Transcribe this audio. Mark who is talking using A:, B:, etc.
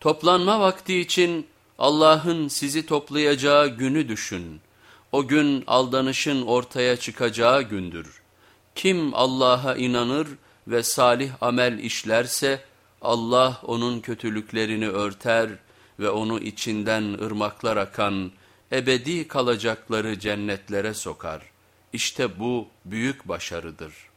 A: Toplanma vakti için Allah'ın sizi toplayacağı günü düşün. O gün aldanışın ortaya çıkacağı gündür. Kim Allah'a inanır ve salih amel işlerse Allah onun kötülüklerini örter ve onu içinden ırmaklar akan ebedi kalacakları cennetlere sokar. İşte bu büyük başarıdır.''